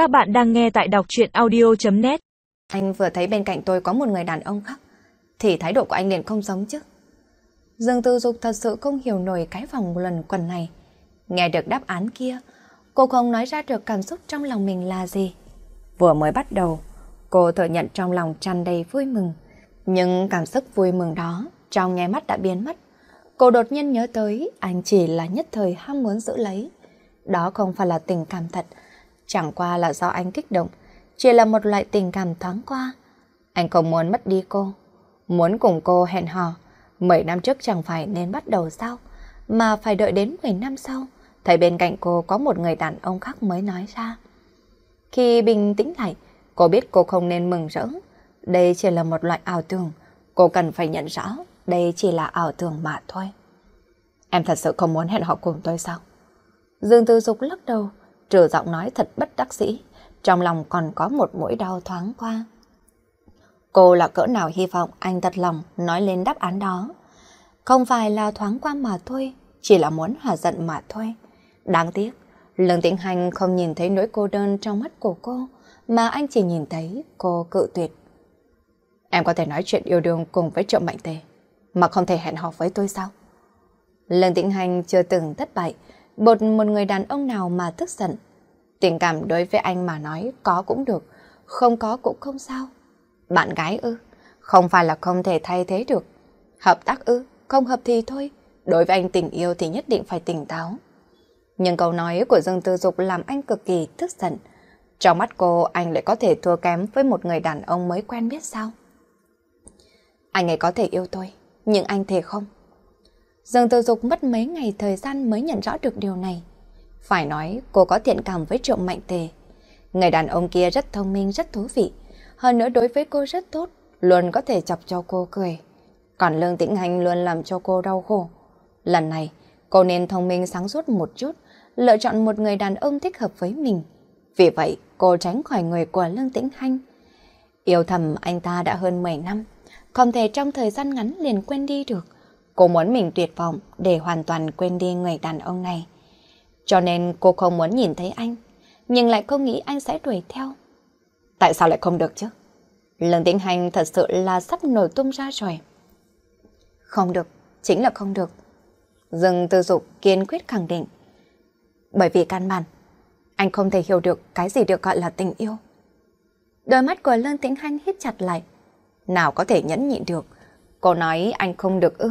Các bạn đang nghe tại đọc chuyện audio.net Anh vừa thấy bên cạnh tôi có một người đàn ông khác, thì thái độ của anh liền không giống chứ. Dương Tư Dục thật sự không hiểu nổi cái vòng lần quần này. Nghe được đáp án kia, cô không nói ra được cảm xúc trong lòng mình là gì. Vừa mới bắt đầu, cô thừa nhận trong lòng tràn đầy vui mừng. Nhưng cảm xúc vui mừng đó trong nháy mắt đã biến mất. Cô đột nhiên nhớ tới anh chỉ là nhất thời ham muốn giữ lấy. Đó không phải là tình cảm thật, chẳng qua là do anh kích động, chỉ là một loại tình cảm thoáng qua. Anh không muốn mất đi cô, muốn cùng cô hẹn hò. Mấy năm trước chẳng phải nên bắt đầu sao, mà phải đợi đến 10 năm sau, thấy bên cạnh cô có một người đàn ông khác mới nói ra. Khi bình tĩnh lại, cô biết cô không nên mừng rỡ. Đây chỉ là một loại ảo tưởng, cô cần phải nhận rõ đây chỉ là ảo tưởng mà thôi. Em thật sự không muốn hẹn hò cùng tôi sao? Dương Tư Dục lắc đầu, trừ giọng nói thật bất đắc dĩ, trong lòng còn có một mũi đau thoáng qua. Cô là cỡ nào hy vọng anh thật lòng nói lên đáp án đó. Không phải là thoáng qua mà thôi, chỉ là muốn hòa giận mà thôi. Đáng tiếc, Lương Tĩnh Hành không nhìn thấy nỗi cô đơn trong mắt của cô, mà anh chỉ nhìn thấy cô cự tuyệt. Em có thể nói chuyện yêu đương cùng với Triệu Mạnh Tề, mà không thể hẹn hò với tôi sao? Lương Tĩnh Hành chưa từng thất bại, bột một người đàn ông nào mà tức giận. Tình cảm đối với anh mà nói có cũng được, không có cũng không sao. Bạn gái ư, không phải là không thể thay thế được. Hợp tác ư, không hợp thì thôi. Đối với anh tình yêu thì nhất định phải tỉnh táo. Nhưng câu nói của Dương Tư Dục làm anh cực kỳ tức giận. Trong mắt cô, anh lại có thể thua kém với một người đàn ông mới quen biết sao? Anh ấy có thể yêu tôi, nhưng anh thể không. Dương Tư Dục mất mấy ngày thời gian mới nhận rõ được điều này. Phải nói cô có thiện cảm với Triệu Mạnh Tề. Người đàn ông kia rất thông minh, rất thú vị. Hơn nữa đối với cô rất tốt, luôn có thể chọc cho cô cười. Còn Lương Tĩnh Hành luôn làm cho cô đau khổ. Lần này, cô nên thông minh sáng suốt một chút, lựa chọn một người đàn ông thích hợp với mình. Vì vậy, cô tránh khỏi người của Lương Tĩnh Hành. Yêu thầm anh ta đã hơn 10 năm, không thể trong thời gian ngắn liền quên đi được. Cô muốn mình tuyệt vọng để hoàn toàn quên đi người đàn ông này. Cho nên cô không muốn nhìn thấy anh, nhưng lại không nghĩ anh sẽ đuổi theo. Tại sao lại không được chứ? Lần tiến hành thật sự là sắp nổi tung ra rồi. Không được, chính là không được. Dương tư dục kiên quyết khẳng định. Bởi vì căn bản, anh không thể hiểu được cái gì được gọi là tình yêu. Đôi mắt của Lương Tĩnh Hanh hít chặt lại. Nào có thể nhẫn nhịn được. Cô nói anh không được ư.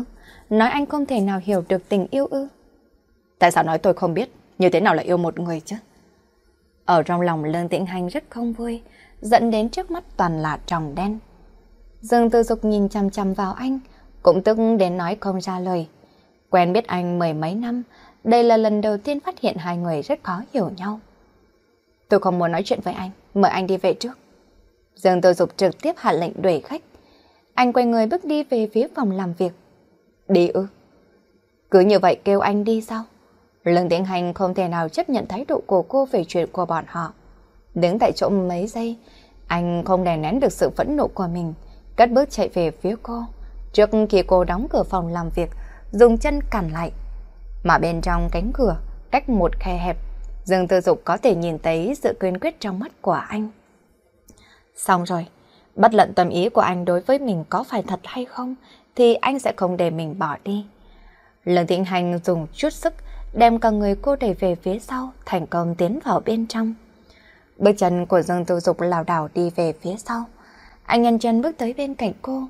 Nói anh không thể nào hiểu được tình yêu ư. Tại sao nói tôi không biết như thế nào là yêu một người chứ? Ở trong lòng Lương Tĩnh Hành rất không vui, dẫn đến trước mắt toàn là tròng đen. Dương Tư Dục nhìn chăm chăm vào anh, cũng tức đến nói không ra lời. Quen biết anh mười mấy năm, đây là lần đầu tiên phát hiện hai người rất khó hiểu nhau. Tôi không muốn nói chuyện với anh, mời anh đi về trước. Dương Tư Dục trực tiếp hạ lệnh đuổi khách. Anh quay người bước đi về phía phòng làm việc. Đi ư? Cứ như vậy kêu anh đi sao? Lương Tiến Hành không thể nào chấp nhận thái độ của cô về chuyện của bọn họ. Đứng tại chỗ mấy giây, anh không đè nén được sự phẫn nộ của mình, cất bước chạy về phía cô. Trước khi cô đóng cửa phòng làm việc, dùng chân cản lại. Mà bên trong cánh cửa, cách một khe hẹp, Dương Tư Dục có thể nhìn thấy sự kiên quyết trong mắt của anh. Xong rồi, bất luận tâm ý của anh đối với mình có phải thật hay không, thì anh sẽ không để mình bỏ đi. Lần Thịnh Hành dùng chút sức đem cả người cô đẩy về phía sau, thành công tiến vào bên trong. Bước chân của Dương Tư Dục lảo đảo đi về phía sau. Anh nhân chân bước tới bên cạnh cô,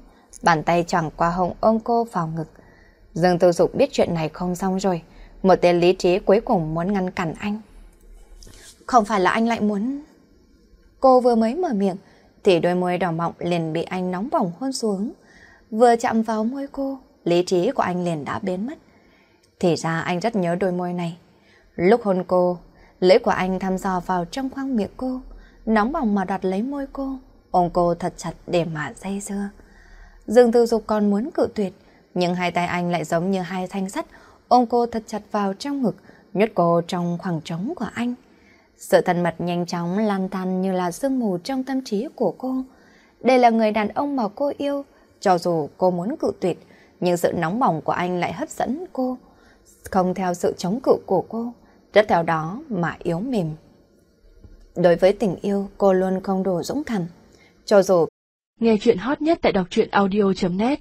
bàn tay chẳng qua hồng ôm cô vào ngực. Dương Tư Dục biết chuyện này không xong rồi, một tên lý trí cuối cùng muốn ngăn cản anh. Không phải là anh lại muốn... Cô vừa mới mở miệng, thì đôi môi đỏ mọng liền bị anh nóng bỏng hôn xuống. Vừa chạm vào môi cô, lý trí của anh liền đã biến mất. Thì ra anh rất nhớ đôi môi này. Lúc hôn cô, lưỡi của anh thăm dò vào trong khoang miệng cô, nóng bỏng mà đoạt lấy môi cô, ôm cô thật chặt để mà dây dưa. Dương Tư Dục còn muốn cự tuyệt, nhưng hai tay anh lại giống như hai thanh sắt, ôm cô thật chặt vào trong ngực, nhốt cô trong khoảng trống của anh. Sự thân mật nhanh chóng lan tan như là sương mù trong tâm trí của cô. Đây là người đàn ông mà cô yêu, cho dù cô muốn cự tuyệt, nhưng sự nóng bỏng của anh lại hấp dẫn cô, không theo sự chống cự của cô, rất theo đó mà yếu mềm. Đối với tình yêu, cô luôn không đủ dũng cảm. Cho dù nghe chuyện hot nhất tại đọc truyện audio.net